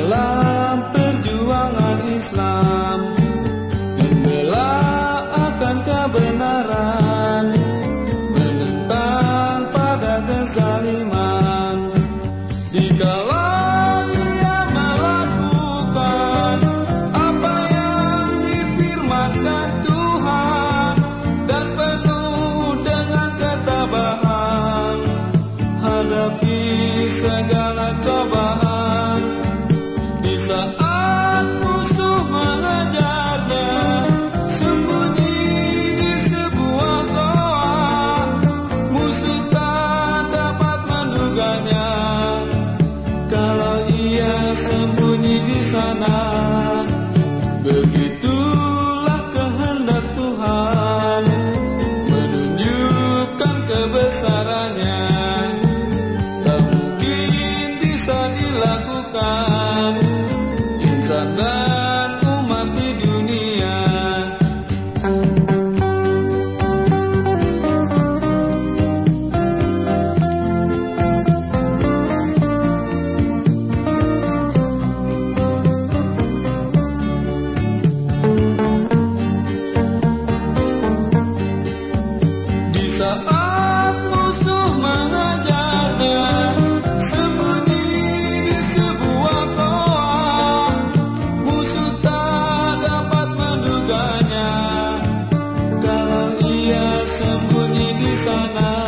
dalam perjuangan Islam membela akan kebenaran menentang pada kezaliman. Di ia melakukan apa yang difirmankan Tuhan dan penuh dengan ketabahan hadapi segala sana Begitulah kehendak Tuhan. Menunjukkan kebesarannya. Tak mungkin bisa dilakukan. Saat musuh mengajarkan Sembunyi di sebuah goa Musuh tak dapat menduganya. Kalau ia sembunyi di sana